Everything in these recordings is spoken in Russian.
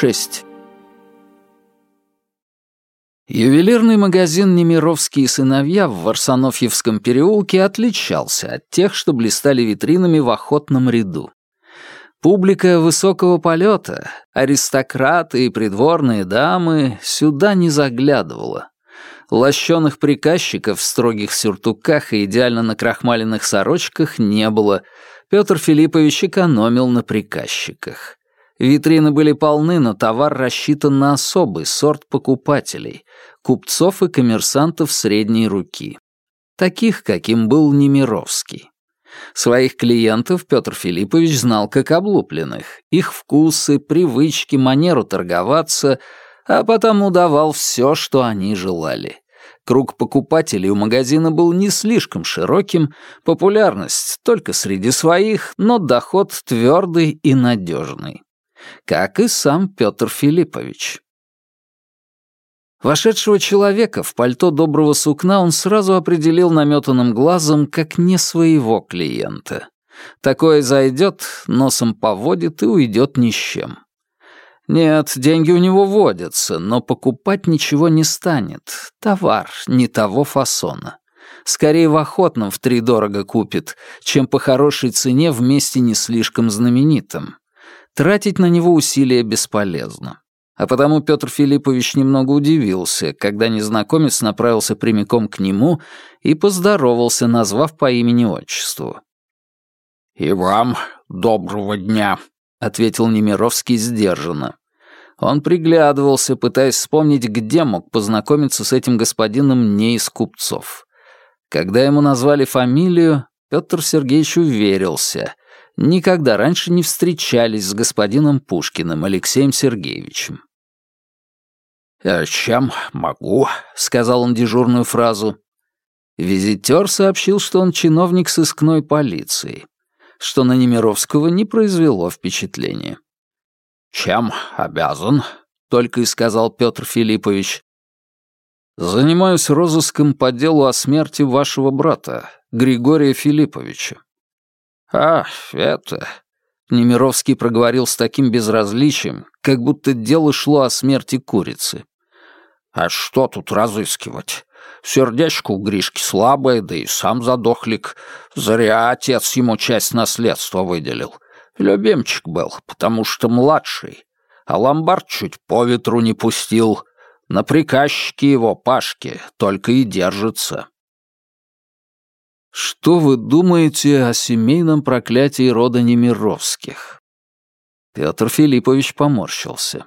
6. Ювелирный магазин «Немировские сыновья» в Варсонофьевском переулке отличался от тех, что блистали витринами в охотном ряду. Публика высокого полета, аристократы и придворные дамы сюда не заглядывала. Лощеных приказчиков в строгих сюртуках и идеально накрахмаленных сорочках не было. Петр Филиппович экономил на приказчиках. Витрины были полны, но товар рассчитан на особый сорт покупателей — купцов и коммерсантов средней руки. Таких, каким был Немировский. Своих клиентов Петр Филиппович знал как облупленных, их вкусы, привычки, манеру торговаться, а потому давал все, что они желали. Круг покупателей у магазина был не слишком широким, популярность только среди своих, но доход твердый и надежный как и сам Петр Филиппович. Вошедшего человека в пальто доброго сукна он сразу определил наметанным глазом как не своего клиента. Такое зайдет, носом поводит и уйдет ни с чем. Нет, деньги у него водятся, но покупать ничего не станет. Товар не того фасона. Скорее в охотном втридорого купит, чем по хорошей цене вместе не слишком знаменитым. Тратить на него усилия бесполезно. А потому Петр Филиппович немного удивился, когда незнакомец направился прямиком к нему и поздоровался, назвав по имени-отчеству. «И вам доброго дня», — ответил Немировский сдержанно. Он приглядывался, пытаясь вспомнить, где мог познакомиться с этим господином не из купцов. Когда ему назвали фамилию, Петр Сергеевич уверился никогда раньше не встречались с господином Пушкиным Алексеем Сергеевичем. «А чем могу?» — сказал он дежурную фразу. Визитер сообщил, что он чиновник сыскной полиции, что на Немировского не произвело впечатления. «Чем обязан?» — только и сказал Петр Филиппович. «Занимаюсь розыском по делу о смерти вашего брата, Григория Филипповича. «А, это...» Немировский проговорил с таким безразличием, как будто дело шло о смерти курицы. «А что тут разыскивать? Сердечко у Гришки слабое, да и сам задохлик. Зря отец ему часть наследства выделил. Любимчик был, потому что младший. А ломбард чуть по ветру не пустил. На приказчике его, Пашке, только и держится». Что вы думаете о семейном проклятии рода Немировских? Петр Филиппович поморщился.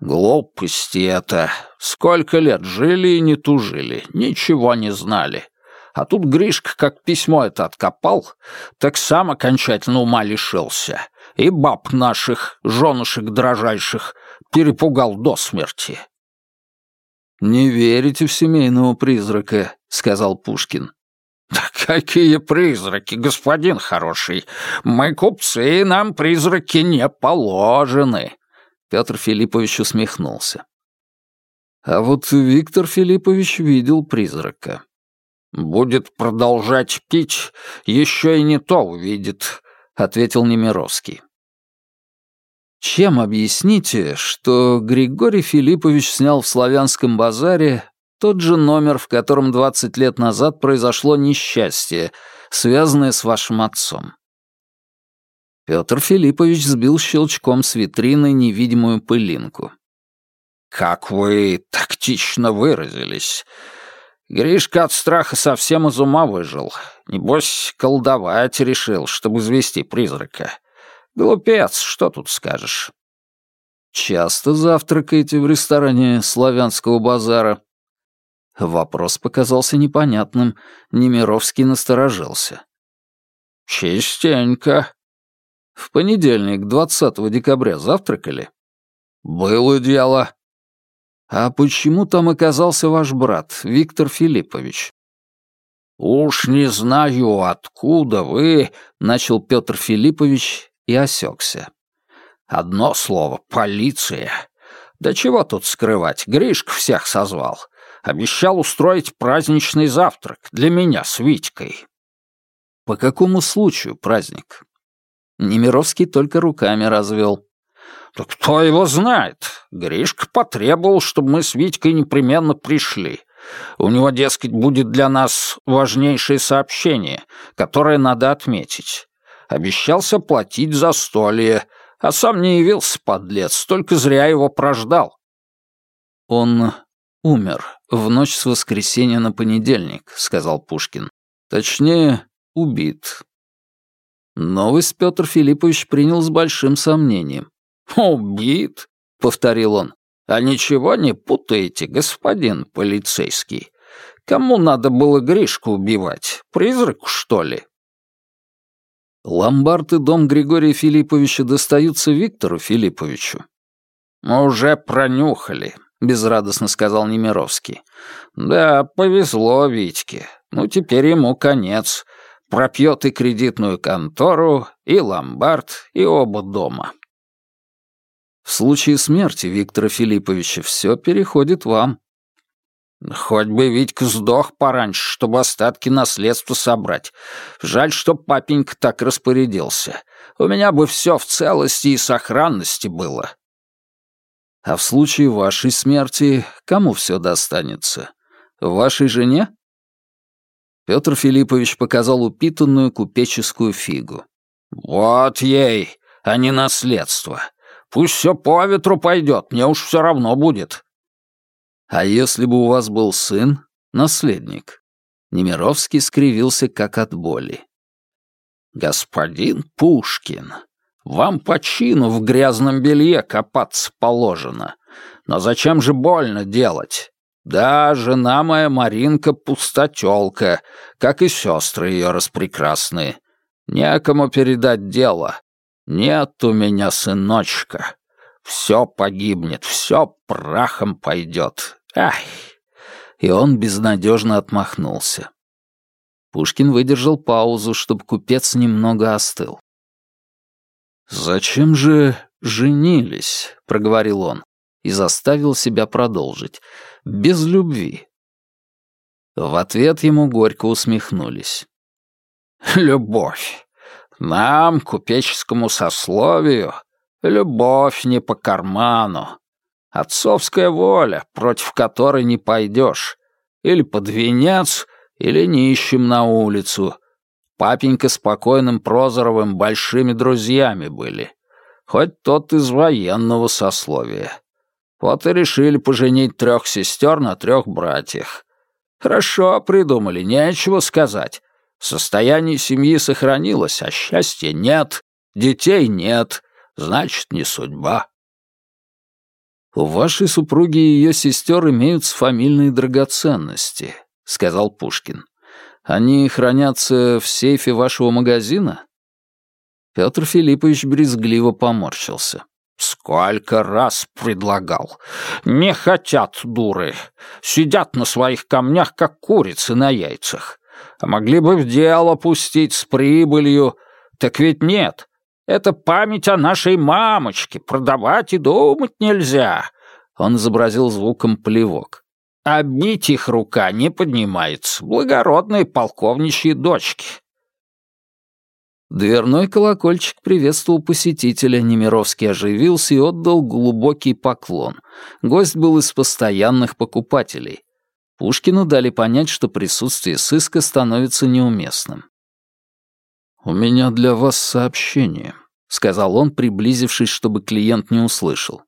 Глупости это. Сколько лет жили и не тужили, ничего не знали. А тут Гришка как письмо это откопал, так сам окончательно ума лишился. И баб наших, женушек дрожайших, перепугал до смерти. «Не верите в семейного призрака», — сказал Пушкин. «Да какие призраки, господин хороший! Мы купцы, нам призраки не положены!» Петр Филиппович усмехнулся. А вот Виктор Филиппович видел призрака. «Будет продолжать пить, еще и не то увидит», — ответил Немировский. Чем объясните, что Григорий Филиппович снял в Славянском базаре тот же номер, в котором 20 лет назад произошло несчастье, связанное с вашим отцом. Петр Филиппович сбил щелчком с витрины невидимую пылинку. «Как вы тактично выразились. Гришка от страха совсем из ума выжил. Небось, колдовать решил, чтобы извести призрака. Глупец, что тут скажешь?» «Часто завтракаете в ресторане славянского базара?» Вопрос показался непонятным. Немировский насторожился. «Частенько». «В понедельник, 20 декабря, завтракали?» «Было дело». «А почему там оказался ваш брат, Виктор Филиппович?» «Уж не знаю, откуда вы...» — начал Петр Филиппович и осекся. «Одно слово — полиция. Да чего тут скрывать, Гришка всех созвал. Обещал устроить праздничный завтрак для меня с Витькой. По какому случаю праздник? Немировский только руками развел. «Да кто его знает? Гришка потребовал, чтобы мы с Витькой непременно пришли. У него, дескать, будет для нас важнейшее сообщение, которое надо отметить. Обещался платить за столье, а сам не явился, подлец, только зря его прождал». «Он умер в ночь с воскресенья на понедельник», — сказал Пушкин. «Точнее, убит». Новость Петр Филиппович принял с большим сомнением. «Убит?» — повторил он. «А ничего не путаете, господин полицейский? Кому надо было Гришку убивать? Призраку, что ли?» Ломбард и дом Григория Филипповича достаются Виктору Филипповичу. «Мы уже пронюхали», — безрадостно сказал Немировский. «Да, повезло Витьке. Ну, теперь ему конец. Пропьет и кредитную контору, и ломбард, и оба дома». В случае смерти Виктора Филипповича все переходит вам. Хоть бы Витька сдох пораньше, чтобы остатки наследства собрать. Жаль, что папенька так распорядился. У меня бы все в целости и сохранности было. А в случае вашей смерти кому все достанется? Вашей жене? Петр Филиппович показал упитанную купеческую фигу. Вот ей, а не наследство. Пусть все по ветру пойдет, мне уж все равно будет». «А если бы у вас был сын, наследник?» Немировский скривился как от боли. «Господин Пушкин, вам по чину в грязном белье копаться положено. Но зачем же больно делать? Да, жена моя Маринка пустотелка, как и сестры ее распрекрасные. Некому передать дело. «Нет у меня сыночка. Все погибнет, все прахом пойдет. Ай!» И он безнадежно отмахнулся. Пушкин выдержал паузу, чтобы купец немного остыл. «Зачем же женились?» — проговорил он и заставил себя продолжить. «Без любви». В ответ ему горько усмехнулись. «Любовь. Нам, купеческому сословию, любовь не по карману. Отцовская воля, против которой не пойдешь. Или под венец, или нищим на улицу. Папенька с покойным Прозоровым большими друзьями были. Хоть тот из военного сословия. Вот и решили поженить трех сестер на трех братьях. Хорошо придумали, нечего сказать. Состояние семьи сохранилось, а счастья нет, детей нет, значит, не судьба. «У вашей супруги и ее сестер имеются фамильные драгоценности», — сказал Пушкин. «Они хранятся в сейфе вашего магазина?» Петр Филиппович брезгливо поморщился. «Сколько раз предлагал. Не хотят, дуры. Сидят на своих камнях, как курицы на яйцах а могли бы в дело пустить с прибылью. Так ведь нет. Это память о нашей мамочке. Продавать и думать нельзя. Он изобразил звуком плевок. А бить их рука не поднимается. Благородные полковничьи дочки. Дверной колокольчик приветствовал посетителя, Немировский оживился и отдал глубокий поклон. Гость был из постоянных покупателей. Пушкину дали понять, что присутствие сыска становится неуместным. «У меня для вас сообщение», — сказал он, приблизившись, чтобы клиент не услышал.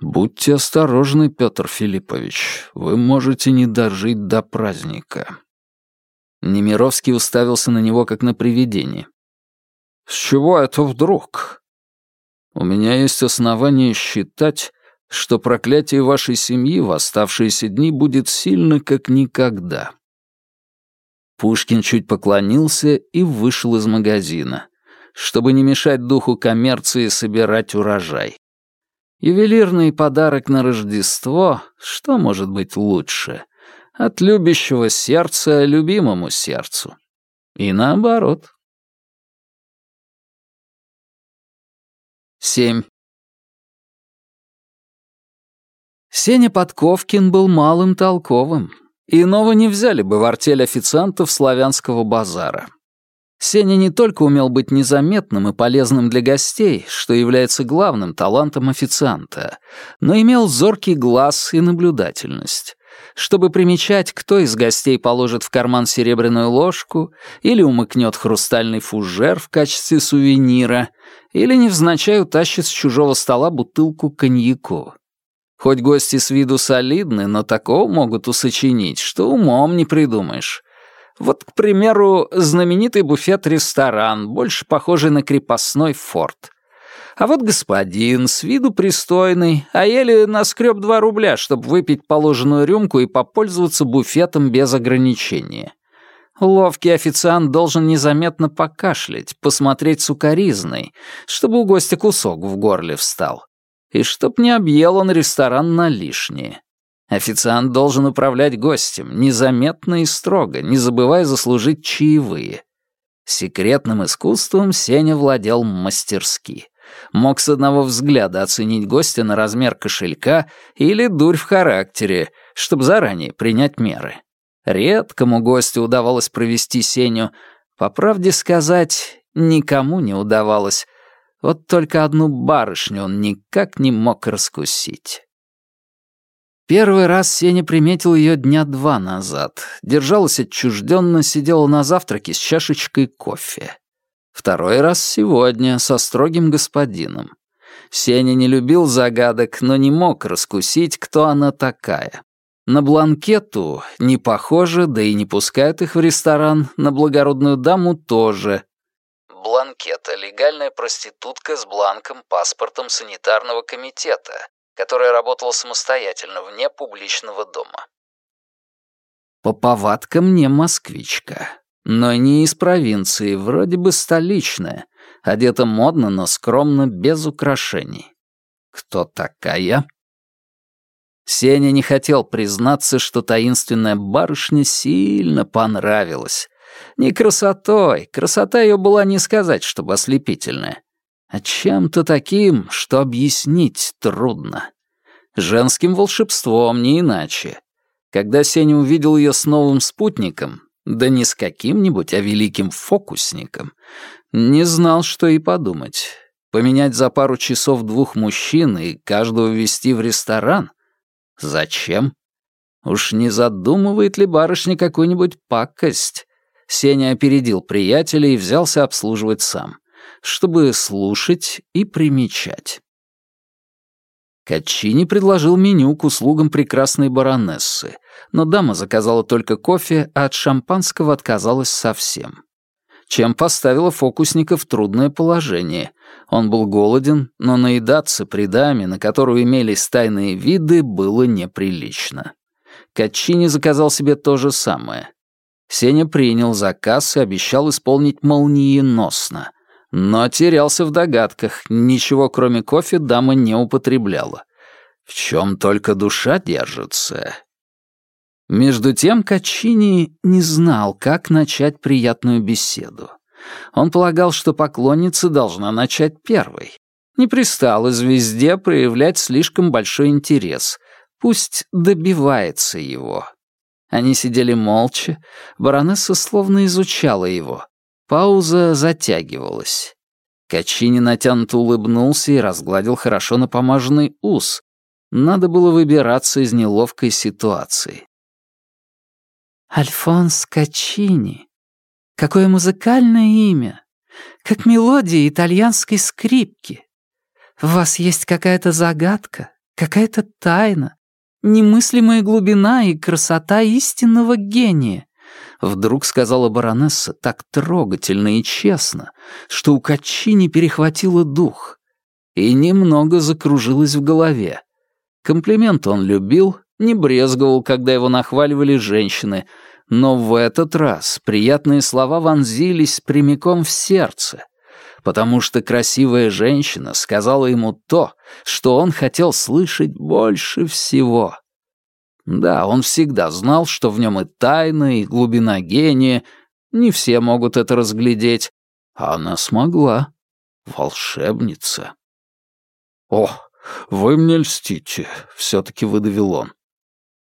«Будьте осторожны, Петр Филиппович, вы можете не дожить до праздника». Немировский уставился на него, как на привидение. «С чего это вдруг?» «У меня есть основания считать, что проклятие вашей семьи в оставшиеся дни будет сильно как никогда». Пушкин чуть поклонился и вышел из магазина, чтобы не мешать духу коммерции собирать урожай. Ювелирный подарок на Рождество, что может быть лучше? От любящего сердца любимому сердцу. И наоборот. 7. Сеня Подковкин был малым толковым. Иного не взяли бы в артель официантов славянского базара. Сеня не только умел быть незаметным и полезным для гостей, что является главным талантом официанта, но имел зоркий глаз и наблюдательность. Чтобы примечать, кто из гостей положит в карман серебряную ложку или умыкнет хрустальный фужер в качестве сувенира, или невзначай утащит с чужого стола бутылку коньяку. Хоть гости с виду солидны, но такого могут усочинить, что умом не придумаешь. Вот, к примеру, знаменитый буфет-ресторан, больше похожий на крепостной форт. А вот господин, с виду пристойный, а еле наскреб два рубля, чтобы выпить положенную рюмку и попользоваться буфетом без ограничения. Ловкий официант должен незаметно покашлять, посмотреть сукоризной, чтобы у гостя кусок в горле встал. И чтоб не объел он ресторан на лишнее. Официант должен управлять гостем, незаметно и строго, не забывая заслужить чаевые. Секретным искусством Сеня владел мастерски. Мог с одного взгляда оценить гостя на размер кошелька или дурь в характере, чтобы заранее принять меры. Редкому гостю удавалось провести Сеню. По правде сказать, никому не удавалось. Вот только одну барышню он никак не мог раскусить. Первый раз Сеня приметил ее дня два назад. Держалась отчужденно, сидела на завтраке с чашечкой кофе. Второй раз сегодня, со строгим господином. Сеня не любил загадок, но не мог раскусить, кто она такая. На бланкету не похоже, да и не пускают их в ресторан, на благородную даму тоже. Бланкета — легальная проститутка с бланком, паспортом санитарного комитета, которая работала самостоятельно, вне публичного дома. По повадкам не москвичка, но не из провинции, вроде бы столичная, одета модно, но скромно, без украшений. Кто такая? Сеня не хотел признаться, что таинственная барышня сильно понравилась. Не красотой, красота ее была не сказать, чтобы ослепительная, а чем-то таким, что объяснить трудно. Женским волшебством, не иначе. Когда Сеня увидел ее с новым спутником, да не с каким-нибудь, а великим фокусником, не знал, что и подумать. Поменять за пару часов двух мужчин и каждого вести в ресторан? Зачем? Уж не задумывает ли барышня какую-нибудь пакость? Сеня опередил приятеля и взялся обслуживать сам чтобы слушать и примечать. Качини предложил меню к услугам прекрасной баронессы, но дама заказала только кофе, а от шампанского отказалась совсем. Чем поставила фокусника в трудное положение. Он был голоден, но наедаться при даме, на которую имелись тайные виды, было неприлично. Качини заказал себе то же самое. Сеня принял заказ и обещал исполнить молниеносно, но терялся в догадках, ничего кроме кофе дама не употребляла. В чем только душа держится. Между тем Качини не знал, как начать приятную беседу. Он полагал, что поклонница должна начать первой. Не пристало звезде проявлять слишком большой интерес. Пусть добивается его. Они сидели молча, баронесса словно изучала его. Пауза затягивалась. Качини натянуто улыбнулся и разгладил хорошо напомаженный ус. Надо было выбираться из неловкой ситуации. «Альфонс Качини. Какое музыкальное имя! Как мелодия итальянской скрипки. В вас есть какая-то загадка, какая-то тайна, немыслимая глубина и красота истинного гения. Вдруг сказала баронесса так трогательно и честно, что у Качини перехватило дух и немного закружилось в голове. Комплимент он любил, не брезговал, когда его нахваливали женщины, но в этот раз приятные слова вонзились прямиком в сердце, потому что красивая женщина сказала ему то, что он хотел слышать больше всего. Да, он всегда знал, что в нем и тайна, и глубина гения. Не все могут это разглядеть. А она смогла. Волшебница. «О, вы мне льстите», — все-таки выдавил он.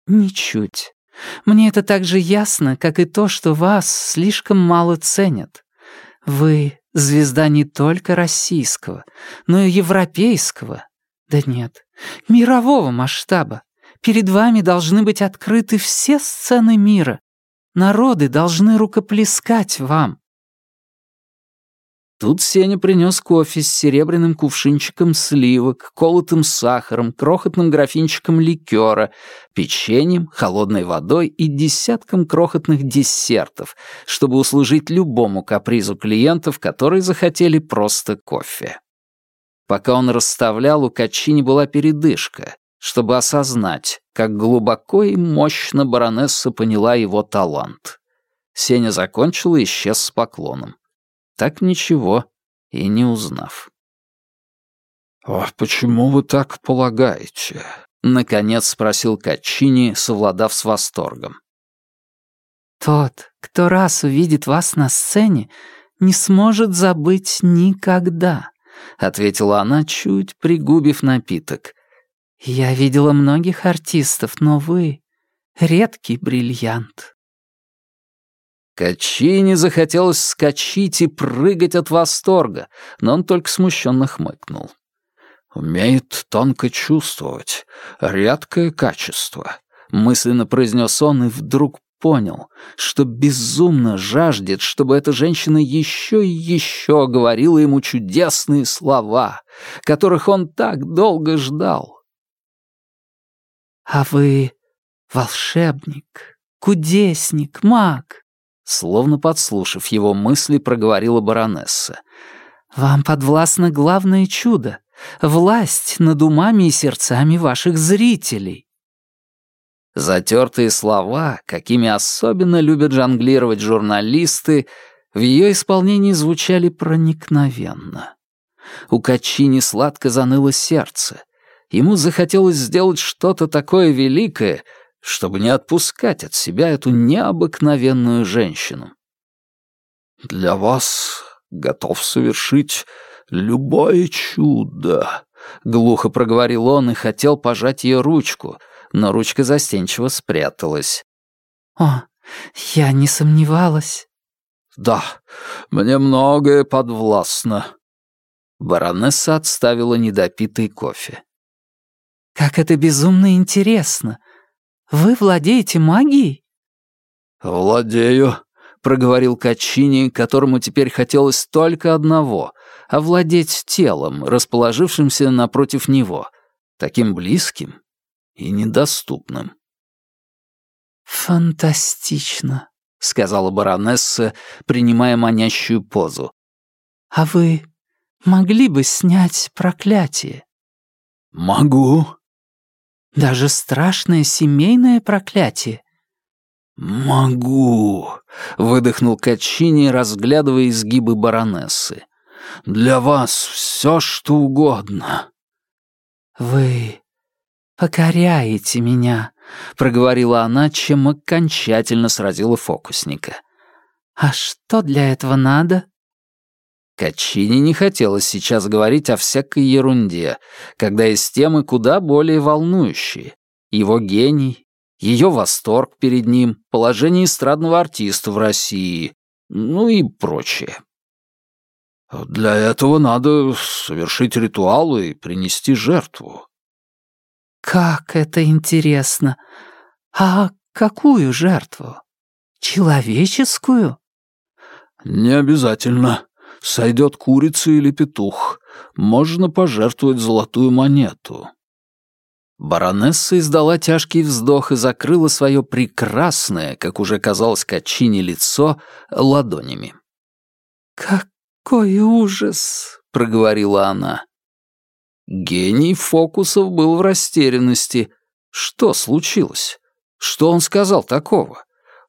«Ничуть. Мне это так же ясно, как и то, что вас слишком мало ценят. Вы — звезда не только российского, но и европейского, да нет, мирового масштаба. Перед вами должны быть открыты все сцены мира. Народы должны рукоплескать вам. Тут Сеня принес кофе с серебряным кувшинчиком сливок, колотым сахаром, крохотным графинчиком ликера, печеньем, холодной водой и десятком крохотных десертов, чтобы услужить любому капризу клиентов, которые захотели просто кофе. Пока он расставлял, у Качини была передышка, чтобы осознать, как глубоко и мощно баронесса поняла его талант. Сеня закончил и исчез с поклоном так ничего и не узнав. «А почему вы так полагаете?» — наконец спросил Качини, совладав с восторгом. «Тот, кто раз увидит вас на сцене, не сможет забыть никогда», — ответила она, чуть пригубив напиток. «Я видела многих артистов, но вы — редкий бриллиант». Качине захотелось вскочить и прыгать от восторга, но он только смущенно хмыкнул. «Умеет тонко чувствовать. Редкое качество», — мысленно произнес он и вдруг понял, что безумно жаждет, чтобы эта женщина еще и еще говорила ему чудесные слова, которых он так долго ждал. «А вы волшебник, кудесник, маг, Словно подслушав его мысли, проговорила баронесса. «Вам подвластно главное чудо — власть над умами и сердцами ваших зрителей». Затертые слова, какими особенно любят жонглировать журналисты, в ее исполнении звучали проникновенно. У Качини сладко заныло сердце. Ему захотелось сделать что-то такое великое — чтобы не отпускать от себя эту необыкновенную женщину. «Для вас готов совершить любое чудо», — глухо проговорил он и хотел пожать ее ручку, но ручка застенчиво спряталась. «О, я не сомневалась». «Да, мне многое подвластно». Баронесса отставила недопитый кофе. «Как это безумно интересно!» Вы владеете магией?» «Владею», — проговорил Качини, которому теперь хотелось только одного — овладеть телом, расположившимся напротив него, таким близким и недоступным. «Фантастично», — сказала баронесса, принимая манящую позу. «А вы могли бы снять проклятие?» «Могу», даже страшное семейное проклятие. «Могу», — выдохнул Качини, разглядывая изгибы баронессы. «Для вас все, что угодно». «Вы покоряете меня», — проговорила она, чем окончательно сразила фокусника. «А что для этого надо?» Качини не хотелось сейчас говорить о всякой ерунде, когда есть темы куда более волнующие. Его гений, ее восторг перед ним, положение эстрадного артиста в России, ну и прочее. «Для этого надо совершить ритуал и принести жертву». «Как это интересно! А какую жертву? Человеческую?» «Не обязательно. Сойдет курица или петух. Можно пожертвовать золотую монету». Баронесса издала тяжкий вздох и закрыла свое прекрасное, как уже казалось Качине, лицо ладонями. «Какой ужас!» — проговорила она. Гений фокусов был в растерянности. Что случилось? Что он сказал такого?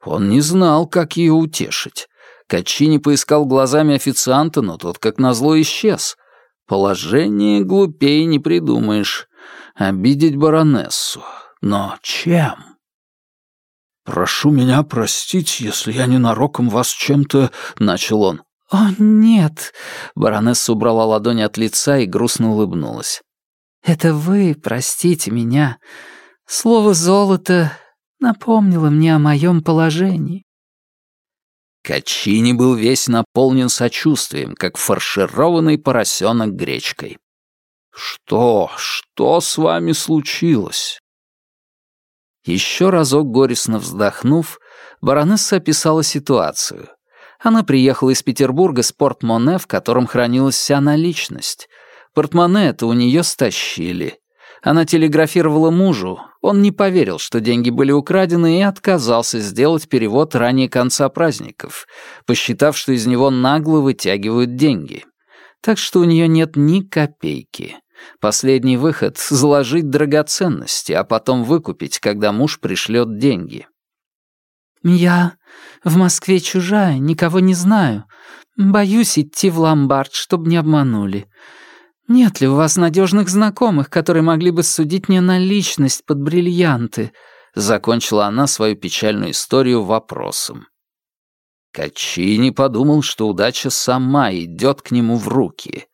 Он не знал, как ее утешить. Качини поискал глазами официанта, но тот, как назло, исчез. Положение глупее не придумаешь. Обидеть баронессу. Но чем? «Прошу меня простить, если я ненароком вас чем-то...» — начал он. «О, нет!» — баронесса убрала ладони от лица и грустно улыбнулась. «Это вы простите меня. Слово «золото» напомнило мне о моем положении. Качини был весь наполнен сочувствием, как фаршированный поросенок гречкой. «Что? Что с вами случилось?» Еще разок горестно вздохнув, баронесса описала ситуацию. Она приехала из Петербурга с портмоне, в котором хранилась вся наличность. Портмоне это у нее стащили. Она телеграфировала мужу, он не поверил, что деньги были украдены, и отказался сделать перевод ранее конца праздников, посчитав, что из него нагло вытягивают деньги. Так что у нее нет ни копейки. Последний выход — заложить драгоценности, а потом выкупить, когда муж пришлет деньги. «Я в Москве чужая, никого не знаю. Боюсь идти в ломбард, чтобы не обманули. Нет ли у вас надежных знакомых, которые могли бы судить мне на личность под бриллианты?» Закончила она свою печальную историю вопросом. Качини подумал, что удача сама идет к нему в руки.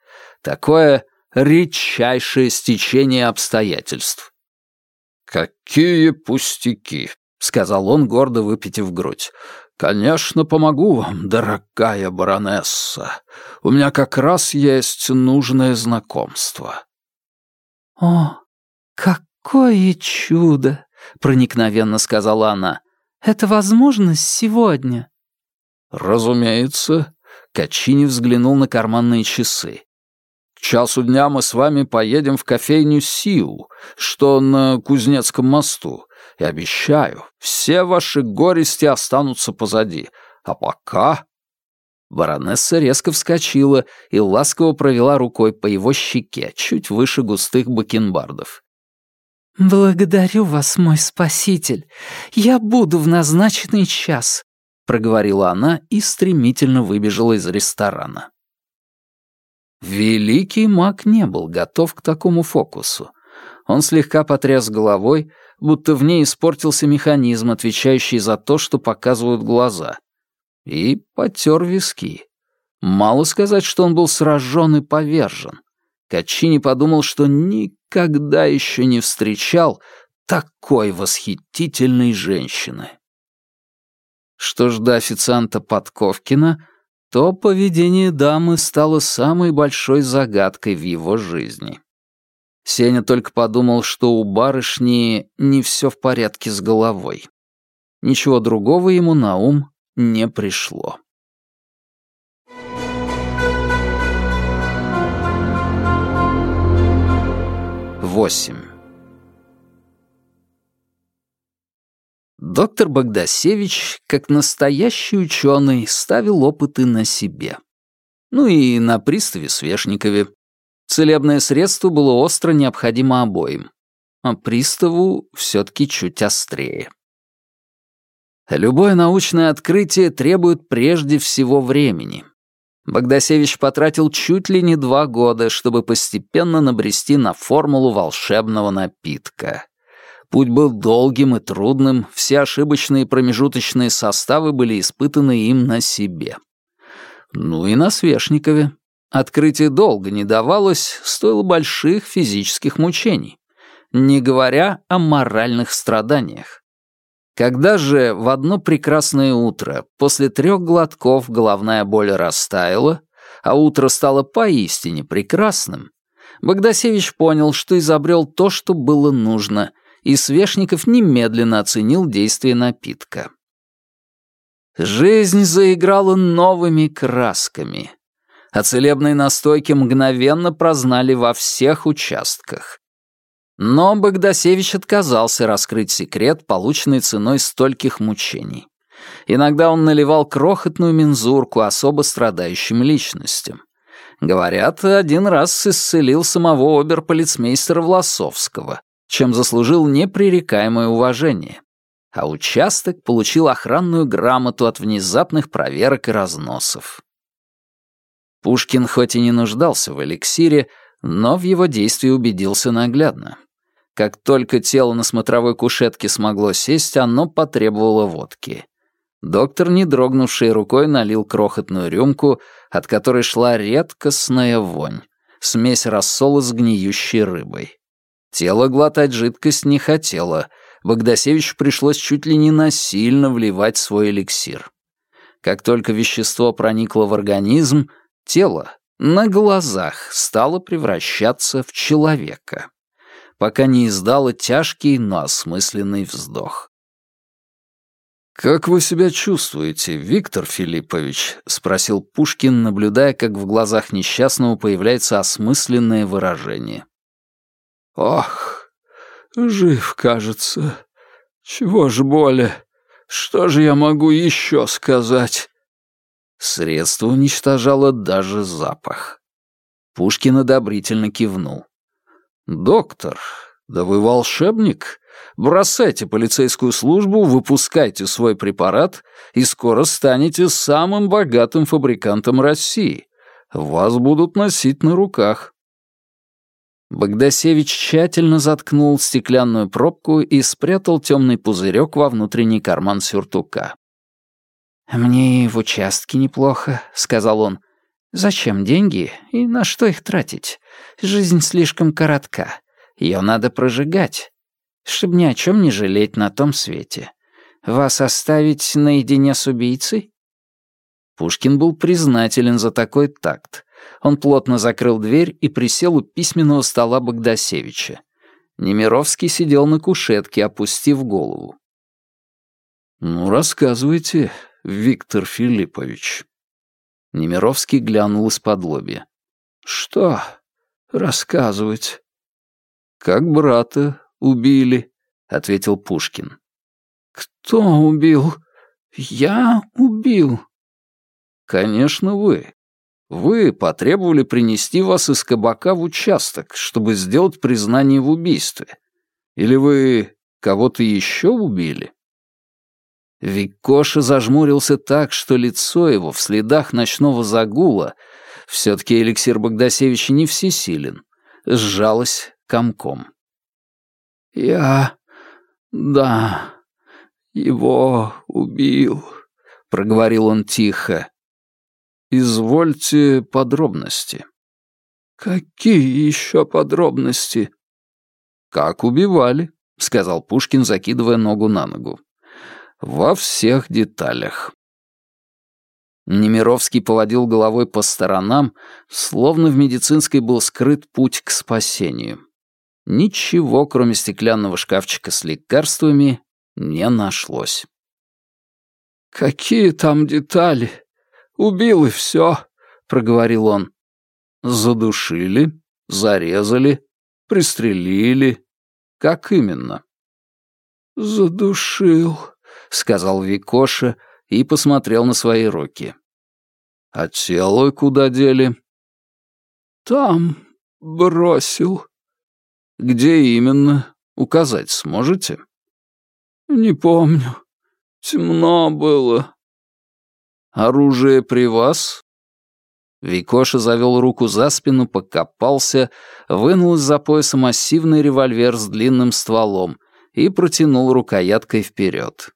Такое редчайшее стечение обстоятельств. «Какие пустяки!» — сказал он, гордо выпитив грудь. «Конечно, помогу вам, дорогая баронесса. У меня как раз есть нужное знакомство». «О, какое чудо!» — проникновенно сказала она. «Это возможно сегодня?» «Разумеется». Качини взглянул на карманные часы. К часу дня мы с вами поедем в кофейню Сиу, что на Кузнецком мосту. И обещаю, все ваши горести останутся позади. А пока...» Баронесса резко вскочила и ласково провела рукой по его щеке, чуть выше густых бакенбардов. «Благодарю вас, мой спаситель. Я буду в назначенный час», — проговорила она и стремительно выбежала из ресторана. Великий маг не был готов к такому фокусу. Он слегка потряс головой, будто в ней испортился механизм, отвечающий за то, что показывают глаза. И потер виски. Мало сказать, что он был сражен и повержен. Качини подумал, что никогда еще не встречал такой восхитительной женщины. Что ж до официанта Подковкина, то поведение дамы стало самой большой загадкой в его жизни. Сеня только подумал, что у барышни не все в порядке с головой. Ничего другого ему на ум не пришло. Восемь. Доктор Богдасевич, как настоящий ученый, ставил опыты на себе. Ну и на приставе Свешникове. Целебное средство было остро необходимо обоим, а приставу все-таки чуть острее. Любое научное открытие требует прежде всего времени. Богдасевич потратил чуть ли не два года, чтобы постепенно набрести на формулу волшебного напитка. Путь был долгим и трудным, все ошибочные промежуточные составы были испытаны им на себе. Ну и на Свешникове. Открытие долго не давалось, стоило больших физических мучений, не говоря о моральных страданиях. Когда же в одно прекрасное утро после трех глотков головная боль растаяла, а утро стало поистине прекрасным, Богдасевич понял, что изобрел то, что было нужно, и Свешников немедленно оценил действие напитка. Жизнь заиграла новыми красками а целебные настойки мгновенно прознали во всех участках. Но Богдасевич отказался раскрыть секрет, полученный ценой стольких мучений. Иногда он наливал крохотную мензурку особо страдающим личностям. Говорят, один раз исцелил самого оберполицмейстера Власовского, чем заслужил непререкаемое уважение. А участок получил охранную грамоту от внезапных проверок и разносов. Пушкин хоть и не нуждался в эликсире, но в его действии убедился наглядно. Как только тело на смотровой кушетке смогло сесть, оно потребовало водки. Доктор, не дрогнувшей рукой, налил крохотную рюмку, от которой шла редкостная вонь, смесь рассола с гниющей рыбой. Тело глотать жидкость не хотело, Богдасевичу пришлось чуть ли не насильно вливать свой эликсир. Как только вещество проникло в организм, тело на глазах стало превращаться в человека, пока не издало тяжкий, но осмысленный вздох. «Как вы себя чувствуете, Виктор Филиппович?» — спросил Пушкин, наблюдая, как в глазах несчастного появляется осмысленное выражение. «Ох, жив, кажется. Чего ж более? Что же я могу еще сказать?» Средство уничтожало даже запах. Пушкин одобрительно кивнул. «Доктор, да вы волшебник. Бросайте полицейскую службу, выпускайте свой препарат, и скоро станете самым богатым фабрикантом России. Вас будут носить на руках». Богдасевич тщательно заткнул стеклянную пробку и спрятал темный пузырек во внутренний карман сюртука. «Мне и в участке неплохо», — сказал он. «Зачем деньги и на что их тратить? Жизнь слишком коротка. Ее надо прожигать, чтобы ни о чем не жалеть на том свете. Вас оставить наедине с убийцей?» Пушкин был признателен за такой такт. Он плотно закрыл дверь и присел у письменного стола Богдасевича. Немировский сидел на кушетке, опустив голову. «Ну, рассказывайте, Виктор Филиппович». Немировский глянул из-под лобья. «Что рассказывать?» «Как брата убили», — ответил Пушкин. «Кто убил? Я убил?» «Конечно, вы. Вы потребовали принести вас из кабака в участок, чтобы сделать признание в убийстве. Или вы кого-то еще убили?» Викоша зажмурился так, что лицо его в следах ночного загула, все-таки эликсир Богдасевича не всесилен, сжалось комком. «Я... да... его убил», — проговорил он тихо. «Извольте подробности». «Какие еще подробности?» «Как убивали», — сказал Пушкин, закидывая ногу на ногу во всех деталях. Немировский поводил головой по сторонам, словно в медицинской был скрыт путь к спасению. Ничего, кроме стеклянного шкафчика с лекарствами, не нашлось. «Какие там детали? Убил и все», — проговорил он. «Задушили, зарезали, пристрелили. Как именно?» «Задушил», — сказал Викоша и посмотрел на свои руки. «А тело куда дели?» «Там бросил». «Где именно? Указать сможете?» «Не помню. Темно было». «Оружие при вас?» Викоша завел руку за спину, покопался, вынул из-за пояса массивный револьвер с длинным стволом и протянул рукояткой вперед.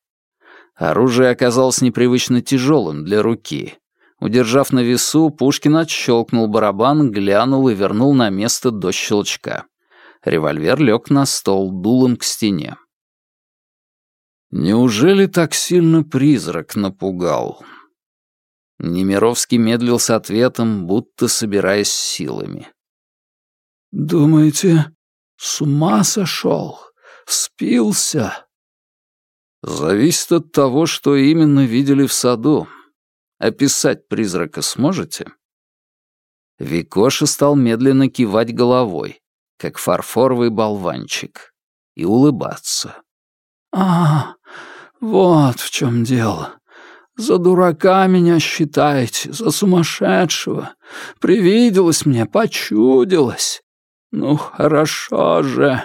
Оружие оказалось непривычно тяжелым для руки. Удержав на весу, Пушкин отщелкнул барабан, глянул и вернул на место до щелчка. Револьвер лег на стол, дулом к стене. «Неужели так сильно призрак напугал?» Немировский медлил с ответом, будто собираясь силами. «Думаете, с ума сошел? Спился?» Зависит от того, что именно видели в саду. Описать призрака сможете? Викоша стал медленно кивать головой, как фарфоровый болванчик, и улыбаться. «А, вот в чем дело. За дурака меня считаете, за сумасшедшего. Привиделось мне, почудилось. Ну, хорошо же.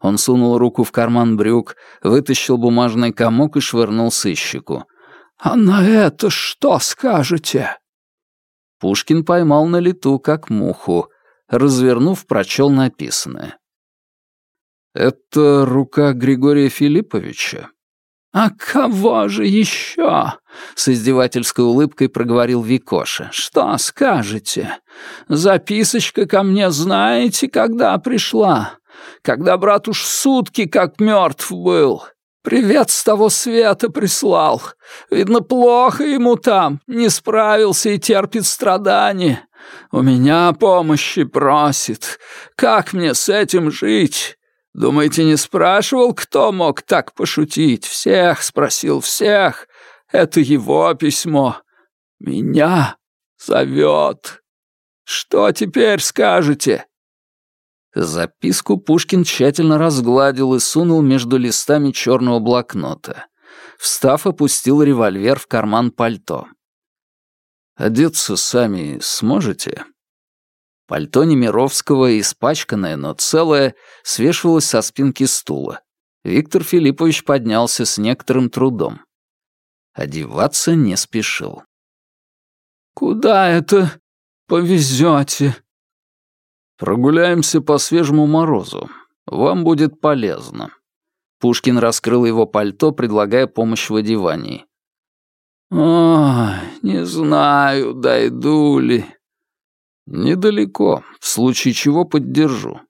Он сунул руку в карман брюк, вытащил бумажный комок и швырнул сыщику. «А на это что скажете?» Пушкин поймал на лету, как муху. Развернув, прочел написанное. «Это рука Григория Филипповича?» «А кого же еще?» — с издевательской улыбкой проговорил Викоша. «Что скажете? Записочка ко мне знаете, когда пришла? когда брат уж сутки как мертв был. Привет с того света прислал. Видно, плохо ему там, не справился и терпит страдания. У меня помощи просит. Как мне с этим жить? Думаете, не спрашивал, кто мог так пошутить? Всех спросил, всех. Это его письмо. Меня зовет. Что теперь скажете?» Записку Пушкин тщательно разгладил и сунул между листами черного блокнота. Встав, опустил револьвер в карман пальто. «Одеться сами сможете?» Пальто Немировского, испачканное, но целое, свешивалось со спинки стула. Виктор Филиппович поднялся с некоторым трудом. Одеваться не спешил. «Куда это повезете?» «Прогуляемся по свежему морозу. Вам будет полезно». Пушкин раскрыл его пальто, предлагая помощь в одевании. «Ой, не знаю, дойду ли». «Недалеко, в случае чего поддержу».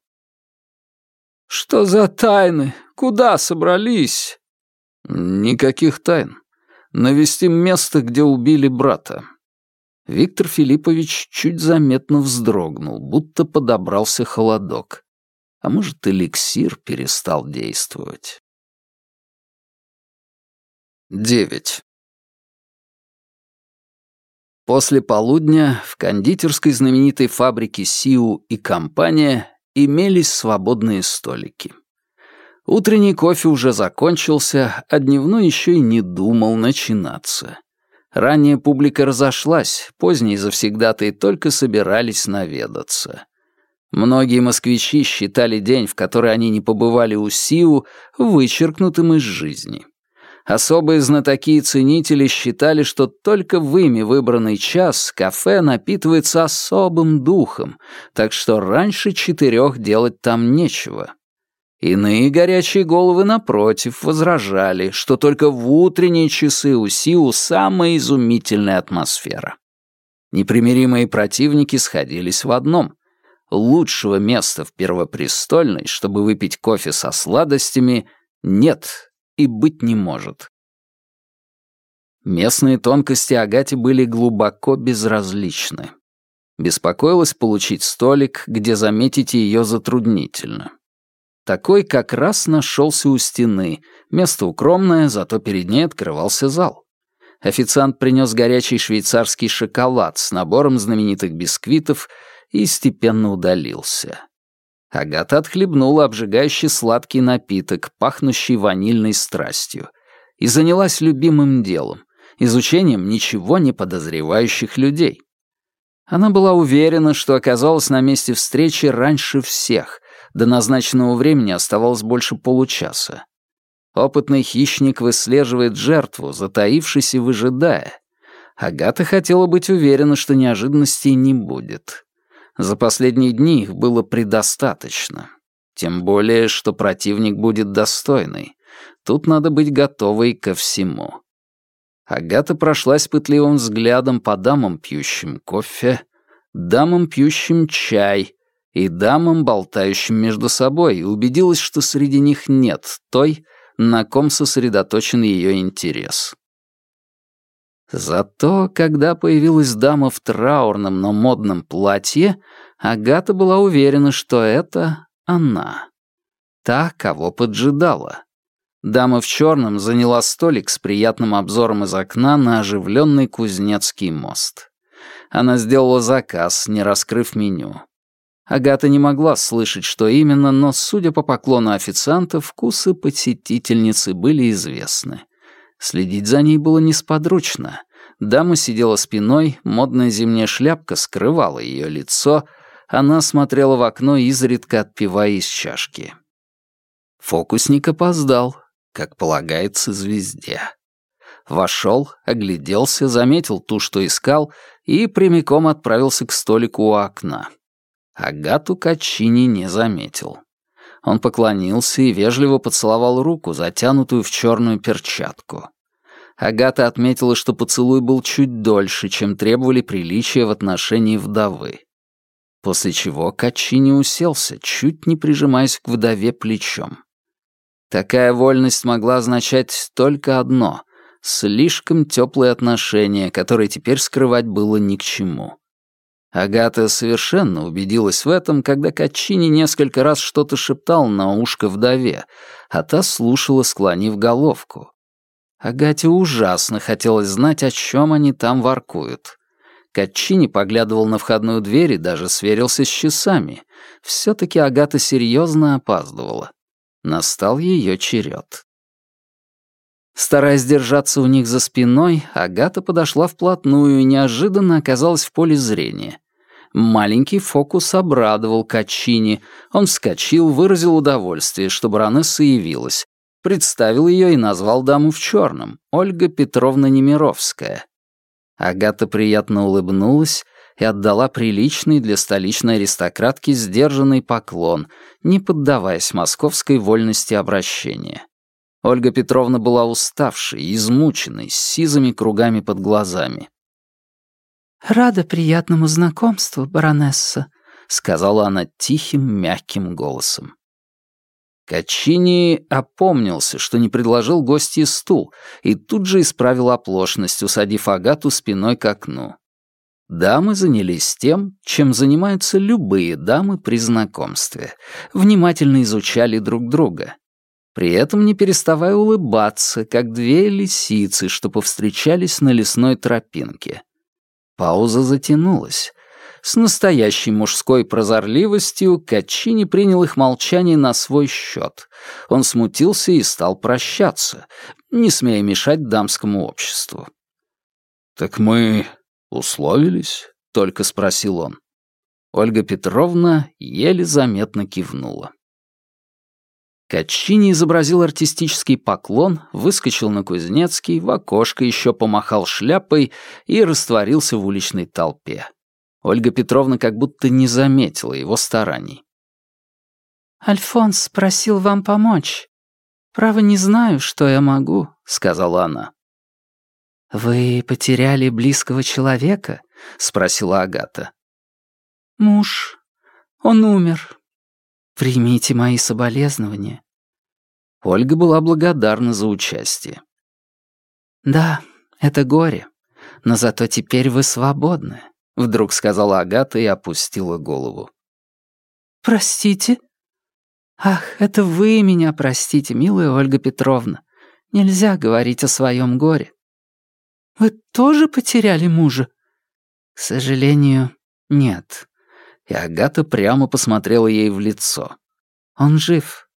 «Что за тайны? Куда собрались?» «Никаких тайн. Навестим место, где убили брата. Виктор Филиппович чуть заметно вздрогнул, будто подобрался холодок. А может, эликсир перестал действовать. 9. После полудня в кондитерской знаменитой фабрике «Сиу» и компания имелись свободные столики. Утренний кофе уже закончился, а дневной еще и не думал начинаться. Ранее публика разошлась, поздние завсегдатые только собирались наведаться. Многие москвичи считали день, в который они не побывали у Сиу, вычеркнутым из жизни. Особые знатоки и ценители считали, что только в ими выбранный час кафе напитывается особым духом, так что раньше четырех делать там нечего. Иные горячие головы, напротив, возражали, что только в утренние часы у Сиу самая изумительная атмосфера. Непримиримые противники сходились в одном. Лучшего места в Первопрестольной, чтобы выпить кофе со сладостями, нет и быть не может. Местные тонкости Агате были глубоко безразличны. Беспокоилась получить столик, где заметить ее затруднительно. Такой как раз нашелся у стены. Место укромное, зато перед ней открывался зал. Официант принес горячий швейцарский шоколад с набором знаменитых бисквитов и степенно удалился. Агата отхлебнула обжигающий сладкий напиток, пахнущий ванильной страстью, и занялась любимым делом — изучением ничего не подозревающих людей. Она была уверена, что оказалась на месте встречи раньше всех, до назначенного времени оставалось больше получаса. Опытный хищник выслеживает жертву, затаившись и выжидая. Агата хотела быть уверена, что неожиданностей не будет. За последние дни их было предостаточно. Тем более, что противник будет достойный. Тут надо быть готовой ко всему. Агата прошлась пытливым взглядом по дамам, пьющим кофе, дамам, пьющим чай, и дамам, болтающим между собой, и убедилась, что среди них нет той, на ком сосредоточен ее интерес. Зато, когда появилась дама в траурном, но модном платье, Агата была уверена, что это она. Та, кого поджидала. Дама в черном заняла столик с приятным обзором из окна на оживленный Кузнецкий мост. Она сделала заказ, не раскрыв меню. Агата не могла слышать, что именно, но, судя по поклону официанта, вкусы посетительницы были известны. Следить за ней было несподручно. Дама сидела спиной, модная зимняя шляпка скрывала ее лицо, она смотрела в окно, изредка отпивая из чашки. Фокусник опоздал, как полагается звезде. Вошел, огляделся, заметил ту, что искал, и прямиком отправился к столику у окна. Агату Качини не заметил. Он поклонился и вежливо поцеловал руку, затянутую в черную перчатку. Агата отметила, что поцелуй был чуть дольше, чем требовали приличия в отношении вдовы. После чего Качини уселся, чуть не прижимаясь к вдове плечом. Такая вольность могла означать только одно — слишком теплые отношения, которые теперь скрывать было ни к чему. Агата совершенно убедилась в этом, когда Качини несколько раз что-то шептал на ушко вдове, а та слушала, склонив головку. Агате ужасно хотелось знать, о чем они там воркуют. Качини поглядывал на входную дверь и даже сверился с часами. Все-таки Агата серьезно опаздывала. Настал ее черед. Стараясь держаться у них за спиной, Агата подошла вплотную и неожиданно оказалась в поле зрения. Маленький фокус обрадовал Качини. Он вскочил, выразил удовольствие, что баронесса явилась. Представил ее и назвал даму в черном, Ольга Петровна Немировская. Агата приятно улыбнулась и отдала приличный для столичной аристократки сдержанный поклон, не поддаваясь московской вольности обращения. Ольга Петровна была уставшей, измученной, с сизыми кругами под глазами. «Рада приятному знакомству, баронесса», — сказала она тихим, мягким голосом. Качини опомнился, что не предложил гостье стул, и тут же исправил оплошность, усадив Агату спиной к окну. Дамы занялись тем, чем занимаются любые дамы при знакомстве. Внимательно изучали друг друга при этом не переставая улыбаться, как две лисицы, что повстречались на лесной тропинке. Пауза затянулась. С настоящей мужской прозорливостью Качини принял их молчание на свой счет. Он смутился и стал прощаться, не смея мешать дамскому обществу. «Так мы условились?» — только спросил он. Ольга Петровна еле заметно кивнула. Качини изобразил артистический поклон, выскочил на Кузнецкий, в окошко еще помахал шляпой и растворился в уличной толпе. Ольга Петровна как будто не заметила его стараний. «Альфонс просил вам помочь. Право, не знаю, что я могу», — сказала она. «Вы потеряли близкого человека?» — спросила Агата. «Муж. Он умер. Примите мои соболезнования». Ольга была благодарна за участие. «Да, это горе, но зато теперь вы свободны», — вдруг сказала Агата и опустила голову. «Простите?» «Ах, это вы меня простите, милая Ольга Петровна. Нельзя говорить о своем горе». «Вы тоже потеряли мужа?» «К сожалению, нет и Агата прямо посмотрела ей в лицо. «Он жив.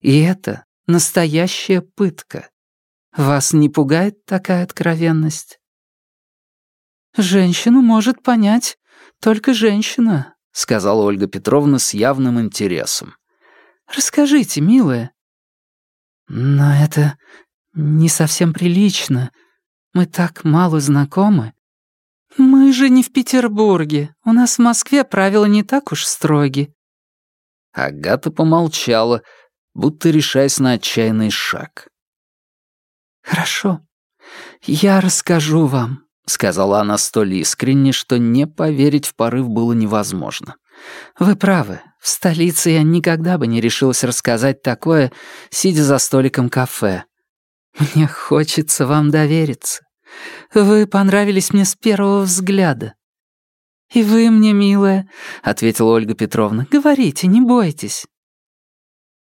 И это настоящая пытка. Вас не пугает такая откровенность?» «Женщину может понять только женщина», — сказала Ольга Петровна с явным интересом. «Расскажите, милая». «Но это не совсем прилично. Мы так мало знакомы. «Мы же не в Петербурге. У нас в Москве правила не так уж строги». Агата помолчала, будто решаясь на отчаянный шаг. «Хорошо. Я расскажу вам», — сказала она столь искренне, что не поверить в порыв было невозможно. «Вы правы. В столице я никогда бы не решилась рассказать такое, сидя за столиком кафе. Мне хочется вам довериться. Вы понравились мне с первого взгляда». «И вы мне, милая», — ответила Ольга Петровна. «Говорите, не бойтесь».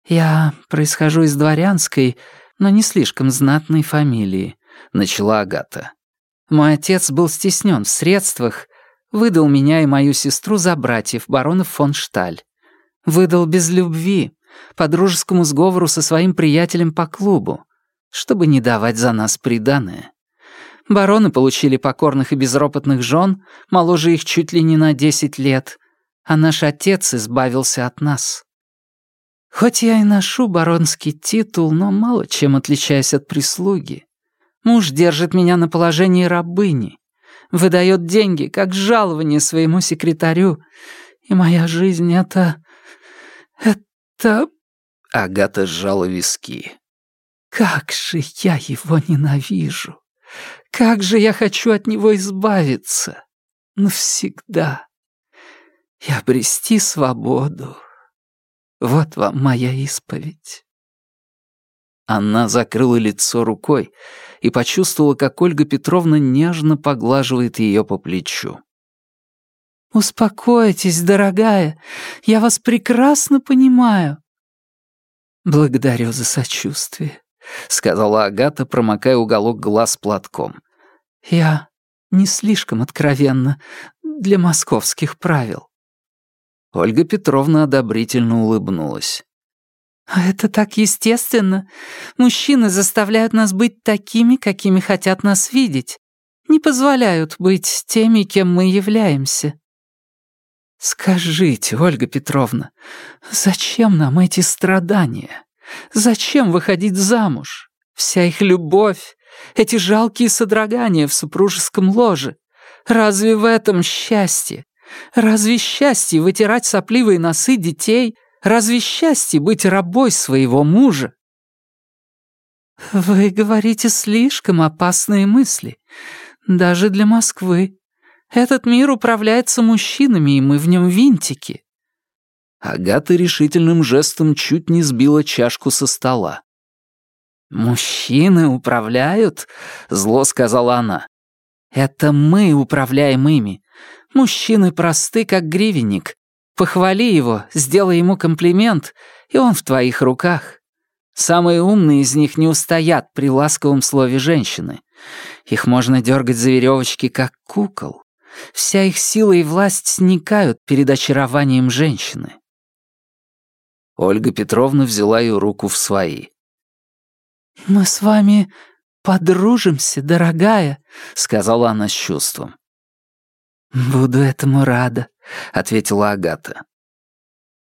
«Я происхожу из дворянской, но не слишком знатной фамилии», — начала Агата. «Мой отец был стеснен в средствах, выдал меня и мою сестру за братьев баронов фон Шталь. Выдал без любви, по дружескому сговору со своим приятелем по клубу, чтобы не давать за нас приданое. Бароны получили покорных и безропотных жен, моложе их чуть ли не на десять лет, а наш отец избавился от нас. Хоть я и ношу баронский титул, но мало чем отличаюсь от прислуги. Муж держит меня на положении рабыни, выдает деньги, как жалование своему секретарю, и моя жизнь — это... это...» Агата сжала виски. «Как же я его ненавижу! Как же я хочу от него избавиться! Навсегда! И обрести свободу. Вот вам моя исповедь. Она закрыла лицо рукой и почувствовала, как Ольга Петровна нежно поглаживает ее по плечу. «Успокойтесь, дорогая, я вас прекрасно понимаю». «Благодарю за сочувствие», — сказала Агата, промокая уголок глаз платком. «Я не слишком откровенна для московских правил». Ольга Петровна одобрительно улыбнулась. «А «Это так естественно. Мужчины заставляют нас быть такими, какими хотят нас видеть. Не позволяют быть теми, кем мы являемся». «Скажите, Ольга Петровна, зачем нам эти страдания? Зачем выходить замуж? Вся их любовь, эти жалкие содрогания в супружеском ложе. Разве в этом счастье? Разве счастье вытирать сопливые носы детей? Разве счастье быть рабой своего мужа? Вы говорите слишком опасные мысли, даже для Москвы. Этот мир управляется мужчинами, и мы в нем винтики». Агата решительным жестом чуть не сбила чашку со стола. «Мужчины управляют?» — зло сказала она. «Это мы управляем ими. Мужчины просты, как гривенник. Похвали его, сделай ему комплимент, и он в твоих руках. Самые умные из них не устоят при ласковом слове женщины. Их можно дергать за веревочки, как кукол. Вся их сила и власть сникают перед очарованием женщины. Ольга Петровна взяла ее руку в свои. «Мы с вами подружимся, дорогая», — сказала она с чувством. «Буду этому рада», — ответила Агата.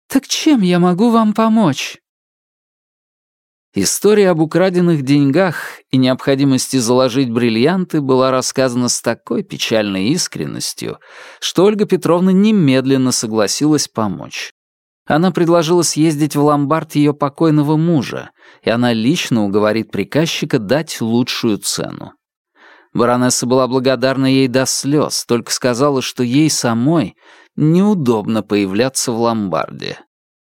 «Так чем я могу вам помочь?» История об украденных деньгах и необходимости заложить бриллианты была рассказана с такой печальной искренностью, что Ольга Петровна немедленно согласилась помочь. Она предложила съездить в ломбард ее покойного мужа, и она лично уговорит приказчика дать лучшую цену. Баронесса была благодарна ей до слез, только сказала, что ей самой неудобно появляться в ломбарде.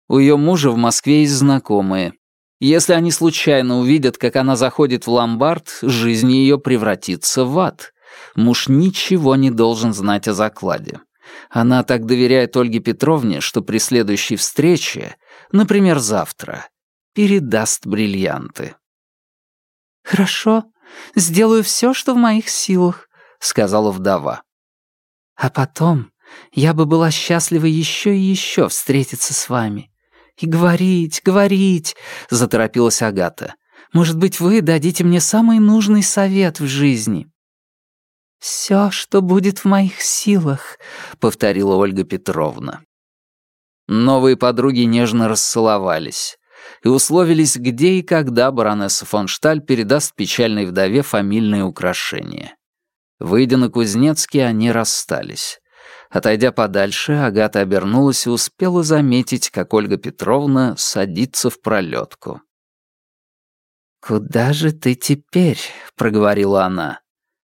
У ее мужа в Москве есть знакомые, если они случайно увидят, как она заходит в ломбард, жизнь ее превратится в ад. Муж ничего не должен знать о закладе. Она так доверяет Ольге Петровне, что при следующей встрече, например, завтра, передаст бриллианты. «Хорошо, сделаю все, что в моих силах», — сказала вдова. «А потом я бы была счастлива еще и еще встретиться с вами. «И говорить, говорить», — заторопилась Агата. «Может быть, вы дадите мне самый нужный совет в жизни?» «Все, что будет в моих силах», — повторила Ольга Петровна. Новые подруги нежно расцеловались и условились, где и когда баронесса фон Шталь передаст печальной вдове фамильные украшения. Выйдя на Кузнецкий, они расстались. Отойдя подальше, Агата обернулась и успела заметить, как Ольга Петровна садится в пролетку. «Куда же ты теперь?» — проговорила она.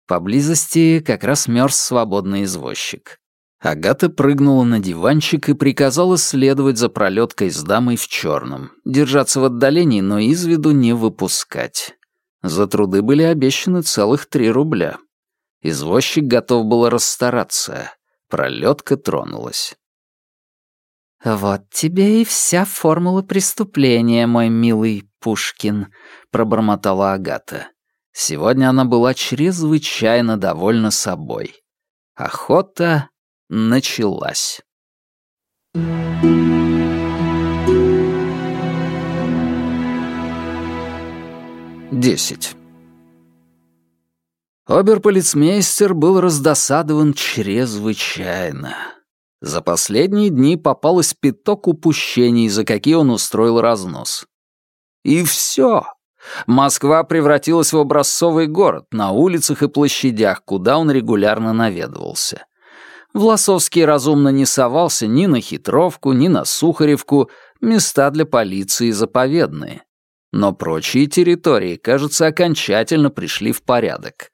Поблизости как раз мерз свободный извозчик. Агата прыгнула на диванчик и приказала следовать за пролеткой с дамой в черном, держаться в отдалении, но из виду не выпускать. За труды были обещаны целых три рубля. Извозчик готов был расстараться. Пролетка тронулась. «Вот тебе и вся формула преступления, мой милый Пушкин», — пробормотала Агата. Сегодня она была чрезвычайно довольна собой. Охота началась. Десять. Оберполицмейстер был раздосадован чрезвычайно. За последние дни попалось пяток упущений, за какие он устроил разнос. И все. Москва превратилась в образцовый город на улицах и площадях, куда он регулярно наведывался. Власовский разумно не совался ни на Хитровку, ни на Сухаревку, места для полиции заповедные. Но прочие территории, кажется, окончательно пришли в порядок.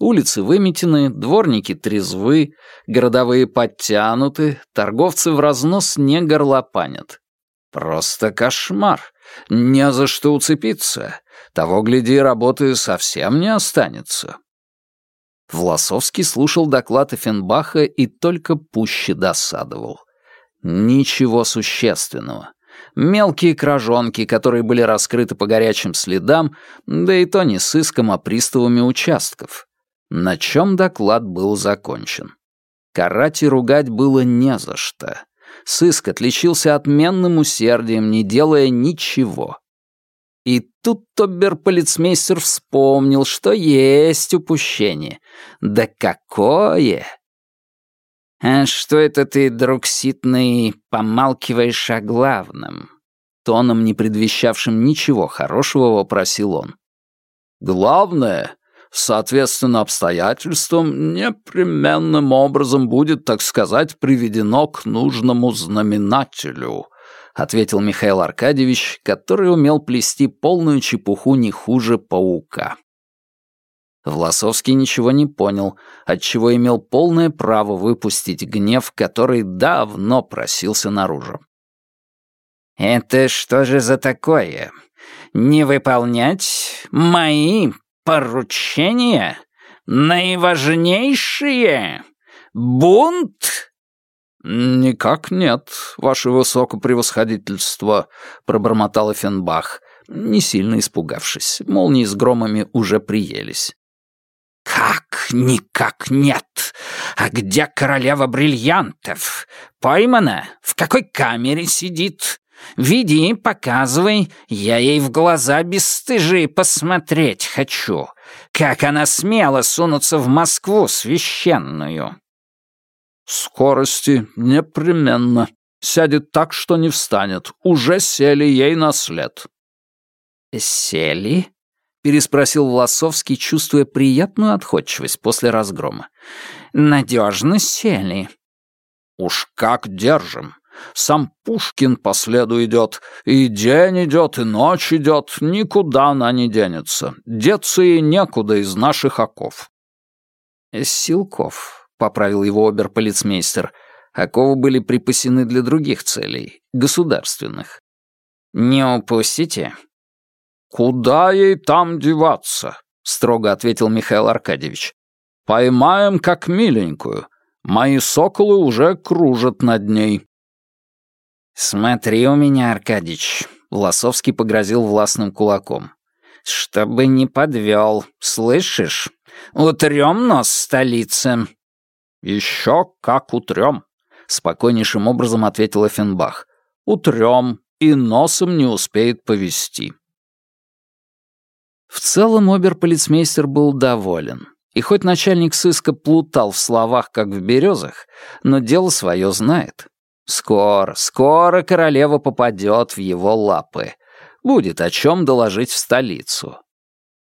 Улицы выметены, дворники трезвы, городовые подтянуты, торговцы в разнос не горлопанят. Просто кошмар. Не за что уцепиться. Того, гляди, работы совсем не останется». Власовский слушал доклад Эфенбаха и только пуще досадовал. Ничего существенного. Мелкие кражонки, которые были раскрыты по горячим следам, да и то не сыском, а приставами участков. На чем доклад был закончен. Карать и ругать было не за что. Сыск отличился отменным усердием, не делая ничего. И тут оберполицмейстер вспомнил, что есть упущение. Да какое! «А что это ты, друг Ситный, помалкиваешь о главном?» Тоном, не предвещавшим ничего хорошего, вопросил он. «Главное, соответственно обстоятельствам, непременным образом будет, так сказать, приведено к нужному знаменателю», ответил Михаил Аркадьевич, который умел плести полную чепуху не хуже паука. Власовский ничего не понял, отчего имел полное право выпустить гнев, который давно просился наружу. «Это что же за такое? Не выполнять мои поручения? Наиважнейшие? Бунт?» «Никак нет, ваше высокопревосходительство», — пробормотал Эфенбах, не сильно испугавшись. Молнии с громами уже приелись. «Как никак нет? А где королева бриллиантов? Поймана? В какой камере сидит? Веди, показывай, я ей в глаза бесстыжие посмотреть хочу. Как она смела сунуться в Москву священную?» «Скорости непременно. Сядет так, что не встанет. Уже сели ей на след». «Сели?» — переспросил Власовский, чувствуя приятную отходчивость после разгрома. «Надежно сели». «Уж как держим. Сам Пушкин по следу идет. И день идет, и ночь идет. Никуда она не денется. Деться ей некуда из наших оков». «Силков», — поправил его оберполицмейстер. «Оковы были припасены для других целей, государственных». «Не упустите», «Куда ей там деваться?» — строго ответил Михаил Аркадьевич. «Поймаем как миленькую. Мои соколы уже кружат над ней». «Смотри у меня, Аркадьич», — Власовский погрозил властным кулаком. «Чтобы не подвел, слышишь? Утрем нос столице». «Еще как утрем», — спокойнейшим образом ответил Эффенбах. «Утрем и носом не успеет повести». В целом оберполицмейстер был доволен. И хоть начальник сыска плутал в словах, как в березах, но дело свое знает. Скоро, скоро королева попадет в его лапы. Будет о чем доложить в столицу.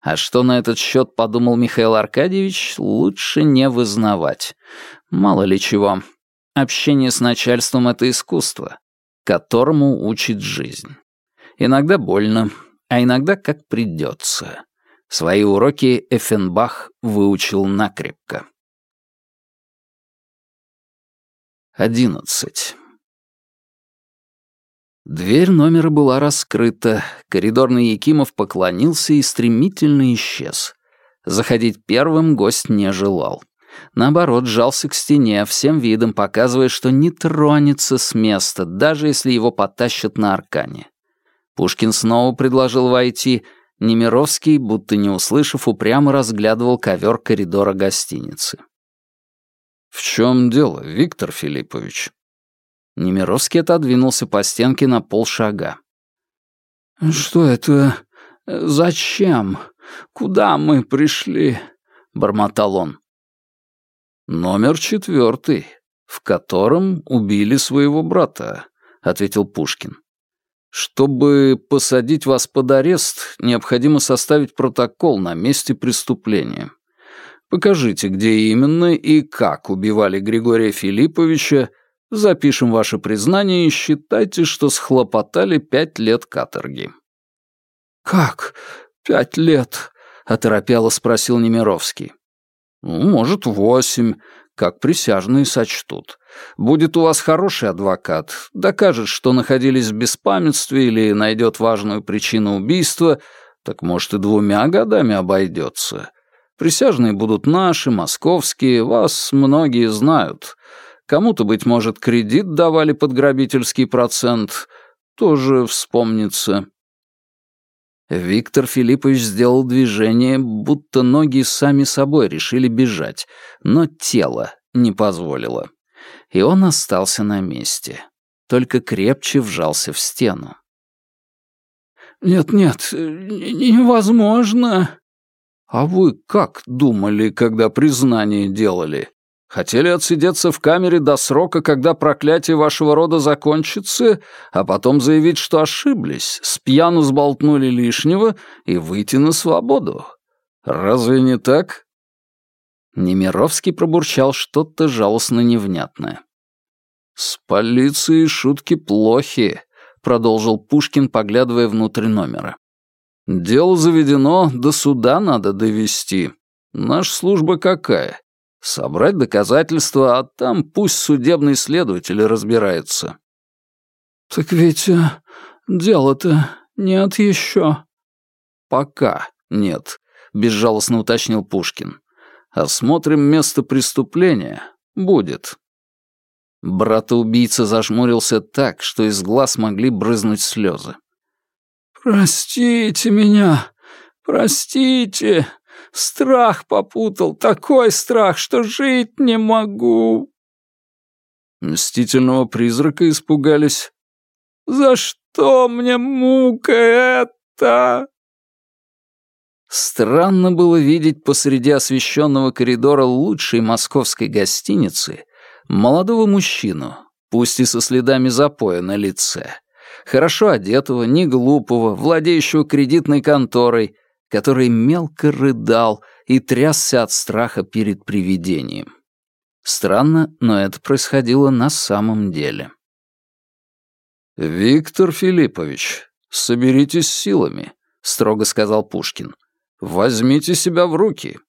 А что на этот счет подумал Михаил Аркадьевич, лучше не вызнавать. Мало ли чего. Общение с начальством — это искусство, которому учит жизнь. Иногда больно, а иногда как придется. Свои уроки Эффенбах выучил накрепко. 11. Дверь номера была раскрыта, коридорный Якимов поклонился и стремительно исчез. Заходить первым гость не желал. Наоборот, сжался к стене, всем видом показывая, что не тронется с места, даже если его потащат на аркане. Пушкин снова предложил войти. Немировский, будто не услышав, упрямо разглядывал ковер коридора гостиницы. «В чем дело, Виктор Филиппович?» Немировский отодвинулся по стенке на полшага. «Что это? Зачем? Куда мы пришли?» — бормотал он. «Номер четвертый, в котором убили своего брата», — ответил Пушкин. Чтобы посадить вас под арест, необходимо составить протокол на месте преступления. Покажите, где именно и как убивали Григория Филипповича, запишем ваше признание и считайте, что схлопотали пять лет каторги». «Как? Пять лет?» — оторопело спросил Немировский. «Ну, может, восемь. как присяжные сочтут. Будет у вас хороший адвокат, докажет, что находились в беспамятстве или найдет важную причину убийства, так, может, и двумя годами обойдется. Присяжные будут наши, московские, вас многие знают. Кому-то, быть может, кредит давали под грабительский процент. Тоже вспомнится. Виктор Филиппович сделал движение, будто ноги сами собой решили бежать, но тело не позволило. И он остался на месте, только крепче вжался в стену. «Нет-нет, невозможно!» «А вы как думали, когда признание делали? Хотели отсидеться в камере до срока, когда проклятие вашего рода закончится, а потом заявить, что ошиблись, с пьяну сболтнули лишнего и выйти на свободу? Разве не так?» Немировский пробурчал что-то жалостно невнятное. «С полицией шутки плохи», — продолжил Пушкин, поглядывая внутрь номера. «Дело заведено, до суда надо довести. Наша служба какая? Собрать доказательства, а там пусть судебный следователь разбирается». «Так ведь э, дело-то нет еще». «Пока нет», — безжалостно уточнил Пушкин. «Осмотрим место преступления. Будет». Брата-убийца зажмурился так, что из глаз могли брызнуть слезы. «Простите меня, простите. Страх попутал, такой страх, что жить не могу». Мстительного призрака испугались. «За что мне мука эта?» Странно было видеть посреди освещенного коридора лучшей московской гостиницы молодого мужчину, пусть и со следами запоя на лице, хорошо одетого, не глупого, владеющего кредитной конторой, который мелко рыдал и трясся от страха перед привидением. Странно, но это происходило на самом деле. «Виктор Филиппович, соберитесь силами», — строго сказал Пушкин. «Возьмите себя в руки.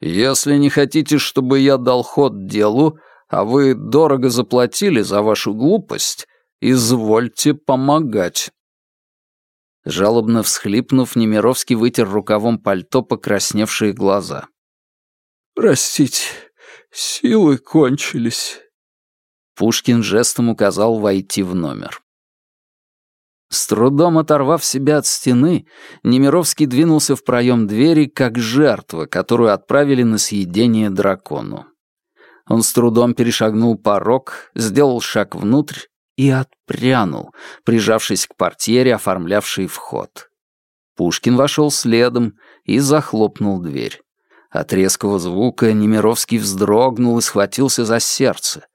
Если не хотите, чтобы я дал ход делу, а вы дорого заплатили за вашу глупость, извольте помогать». Жалобно всхлипнув, Немировский вытер рукавом пальто покрасневшие глаза. «Простите, силы кончились». Пушкин жестом указал войти в номер. С трудом оторвав себя от стены, Немировский двинулся в проем двери, как жертва, которую отправили на съедение дракону. Он с трудом перешагнул порог, сделал шаг внутрь и отпрянул, прижавшись к портьере, оформлявшей вход. Пушкин вошел следом и захлопнул дверь. От резкого звука Немировский вздрогнул и схватился за сердце.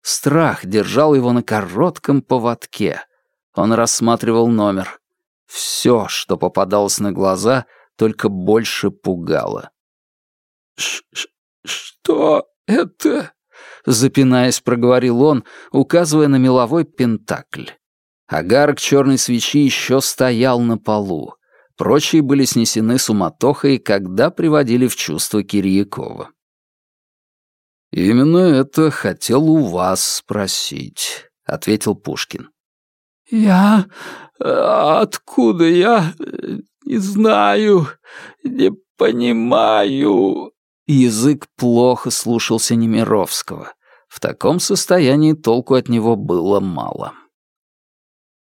Страх держал его на коротком поводке. Он рассматривал номер. Все, что попадалось на глаза, только больше пугало. Ш -ш «Что это...» — запинаясь, проговорил он, указывая на меловой пентакль. Агарок черной свечи еще стоял на полу. Прочие были снесены суматохой, когда приводили в чувство Кирьякова. «Именно это хотел у вас спросить», — ответил Пушкин. «Я... откуда я... не знаю, не понимаю...» Язык плохо слушался Немировского. В таком состоянии толку от него было мало.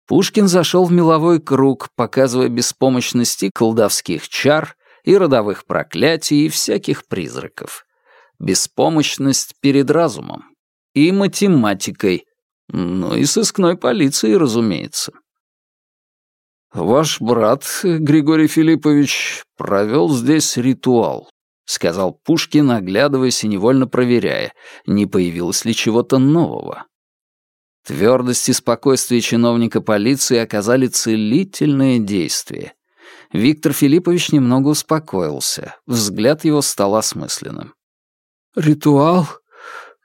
Пушкин зашел в меловой круг, показывая беспомощности колдовских чар и родовых проклятий и всяких призраков. Беспомощность перед разумом. И математикой. Ну и сыскной полицией, разумеется. «Ваш брат, Григорий Филиппович, провел здесь ритуал. — сказал Пушкин, оглядываясь и невольно проверяя, не появилось ли чего-то нового. Твердость и спокойствие чиновника полиции оказали целительное действие. Виктор Филиппович немного успокоился, взгляд его стал осмысленным. «Ритуал?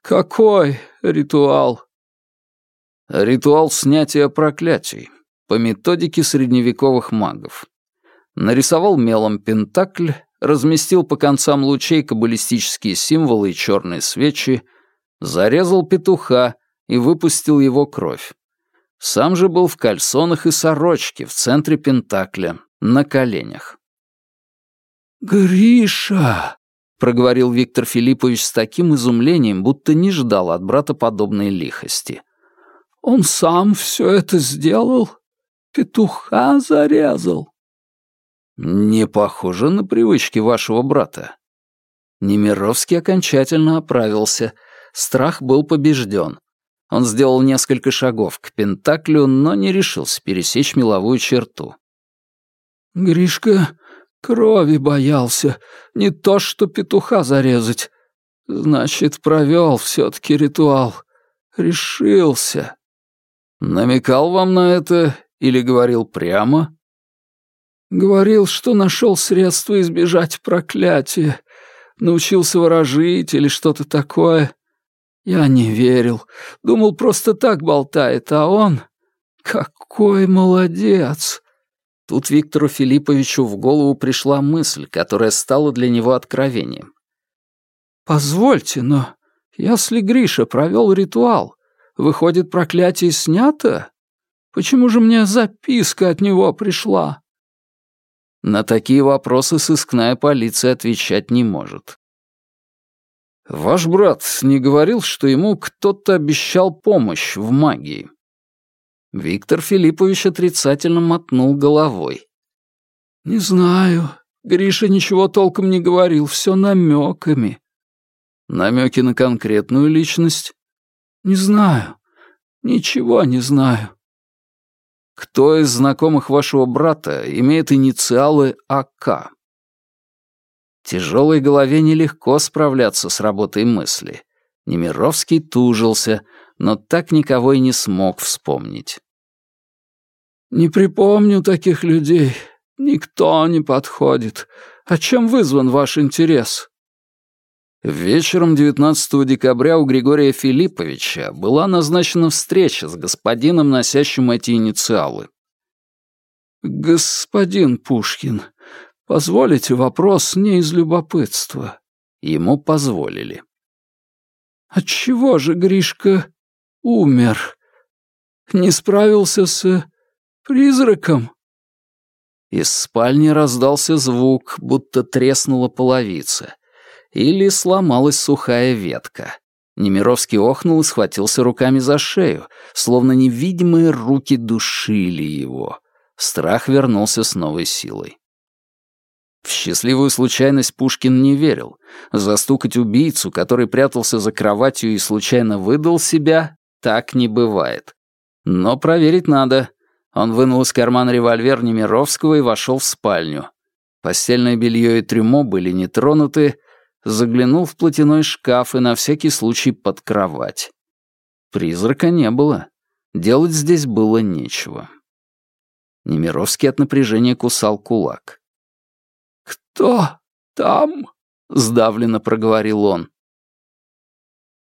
Какой ритуал?» «Ритуал снятия проклятий, по методике средневековых магов. Нарисовал мелом пентакль, разместил по концам лучей каббалистические символы и черные свечи, зарезал петуха и выпустил его кровь. Сам же был в кальсонах и сорочке в центре Пентакля, на коленях. «Гриша!» — проговорил Виктор Филиппович с таким изумлением, будто не ждал от брата подобной лихости. «Он сам все это сделал? Петуха зарезал?» «Не похоже на привычки вашего брата». Немировский окончательно оправился. Страх был побежден. Он сделал несколько шагов к Пентаклю, но не решился пересечь меловую черту. «Гришка крови боялся, не то что петуха зарезать. Значит, провел все-таки ритуал. Решился». «Намекал вам на это или говорил прямо?» Говорил, что нашел средства избежать проклятия. Научился ворожить или что-то такое. Я не верил. Думал, просто так болтает, а он... Какой молодец! Тут Виктору Филипповичу в голову пришла мысль, которая стала для него откровением. «Позвольте, но если Гриша провел ритуал, выходит, проклятие снято? Почему же мне записка от него пришла?» На такие вопросы сыскная полиция отвечать не может. «Ваш брат не говорил, что ему кто-то обещал помощь в магии?» Виктор Филиппович отрицательно мотнул головой. «Не знаю. Гриша ничего толком не говорил, все намеками». «Намеки на конкретную личность?» «Не знаю. Ничего не знаю». Кто из знакомых вашего брата имеет инициалы АК? Тяжелой голове нелегко справляться с работой мысли. Немировский тужился, но так никого и не смог вспомнить. «Не припомню таких людей. Никто не подходит. О чем вызван ваш интерес?» Вечером 19 декабря у Григория Филипповича была назначена встреча с господином, носящим эти инициалы. «Господин Пушкин, позволите вопрос не из любопытства?» Ему позволили. «Отчего же Гришка умер? Не справился с призраком?» Из спальни раздался звук, будто треснула половица. Или сломалась сухая ветка. Немировский охнул и схватился руками за шею, словно невидимые руки душили его. Страх вернулся с новой силой. В счастливую случайность Пушкин не верил. Застукать убийцу, который прятался за кроватью и случайно выдал себя, так не бывает. Но проверить надо. Он вынул из кармана револьвер Немировского и вошел в спальню. Постельное белье и трюмо были не тронуты, заглянул в платяной шкаф и на всякий случай под кровать. Призрака не было. Делать здесь было нечего. Немировский от напряжения кусал кулак. «Кто там?» — сдавленно проговорил он.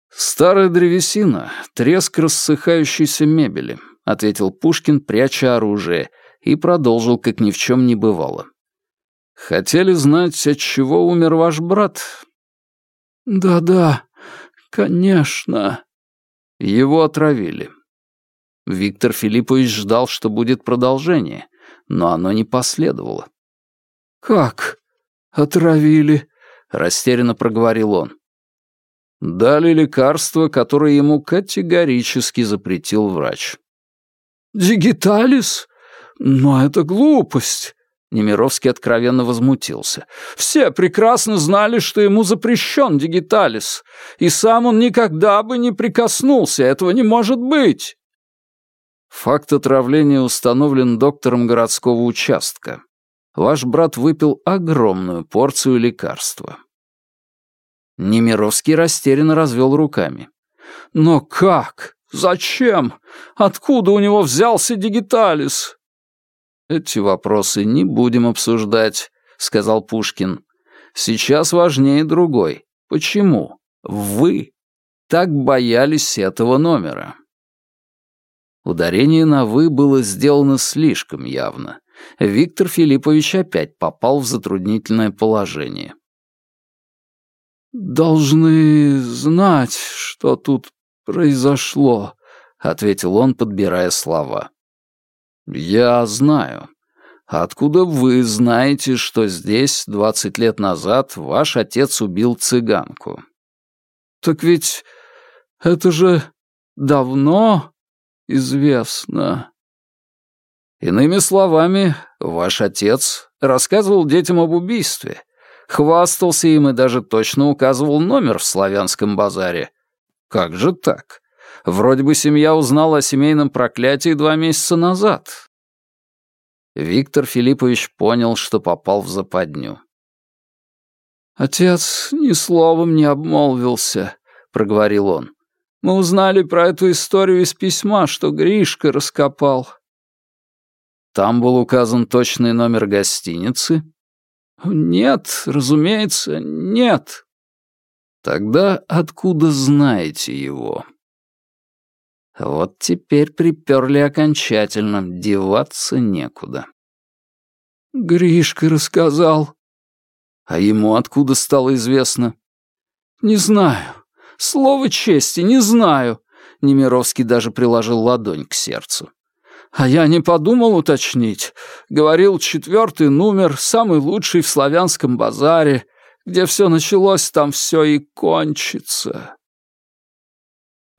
«Старая древесина, треск рассыхающейся мебели», — ответил Пушкин, пряча оружие, и продолжил, как ни в чем не бывало. Хотели знать, от чего умер ваш брат? Да-да, конечно. Его отравили. Виктор Филиппович ждал, что будет продолжение, но оно не последовало. «Как? Отравили?» — растерянно проговорил он. Дали лекарство, которое ему категорически запретил врач. «Дигиталис? Но это глупость. Немировский откровенно возмутился. «Все прекрасно знали, что ему запрещен дигиталис, и сам он никогда бы не прикоснулся, этого не может быть!» Факт отравления установлен доктором городского участка. Ваш брат выпил огромную порцию лекарства. Немировский растерянно развел руками. «Но как? Зачем? Откуда у него взялся дигиталис?» «Эти вопросы не будем обсуждать», — сказал Пушкин. «Сейчас важнее другой. Почему вы так боялись этого номера?» Ударение на «вы» было сделано слишком явно. Виктор Филиппович опять попал в затруднительное положение. «Должны знать, что тут произошло», — ответил он, подбирая слова. «Я знаю. Откуда вы знаете, что здесь, двадцать лет назад, ваш отец убил цыганку?» «Так ведь это же давно известно». Иными словами, ваш отец рассказывал детям об убийстве, хвастался им и даже точно указывал номер в славянском базаре. Как же так? Вроде бы семья узнала о семейном проклятии два месяца назад. Виктор Филиппович понял, что попал в западню. «Отец ни словом не обмолвился», — проговорил он. «Мы узнали про эту историю из письма, что Гришка раскопал». «Там был указан точный номер гостиницы?» «Нет, разумеется, нет». «Тогда откуда знаете его?» Вот теперь приперли окончательно, деваться некуда. Гришка рассказал. А ему откуда стало известно? Не знаю. Слово чести, не знаю. Немировский даже приложил ладонь к сердцу. А я не подумал уточнить. Говорил, четвертый номер, самый лучший в славянском базаре. Где все началось, там все и кончится.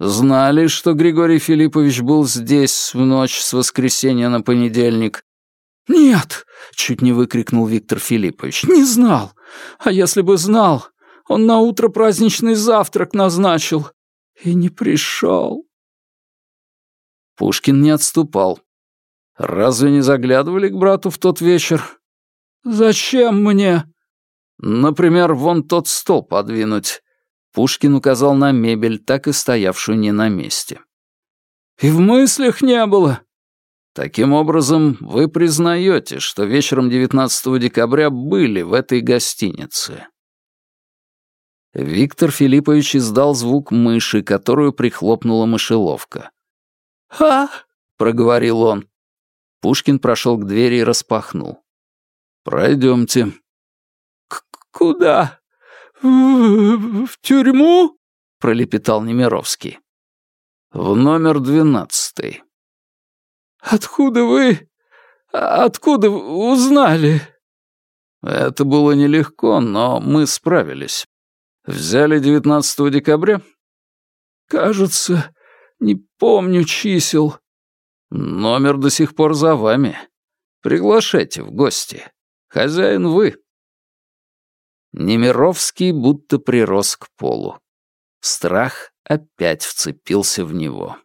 Знали, что Григорий Филиппович был здесь в ночь с воскресенья на понедельник? «Нет!» — чуть не выкрикнул Виктор Филиппович. «Не знал! А если бы знал, он на утро праздничный завтрак назначил и не пришел!» Пушкин не отступал. «Разве не заглядывали к брату в тот вечер?» «Зачем мне?» «Например, вон тот стол подвинуть. Пушкин указал на мебель, так и стоявшую не на месте. «И в мыслях не было!» Таким образом, вы признаете, что вечером 19 декабря были в этой гостинице. Виктор Филиппович издал звук мыши, которую прихлопнула мышеловка. «Ха!» — проговорил он. Пушкин прошел к двери и распахнул. «Пройдемте». «Куда?» «В, тюрьму?» — пролепетал Немировский. «В номер двенадцатый». «Откуда вы... откуда узнали?» «Это было нелегко, но мы справились. Взяли 19 декабря?» «Кажется, не помню чисел». «Номер до сих пор за вами. Приглашайте в гости. Хозяин вы». Немировский будто прирос к полу. Страх опять вцепился в него.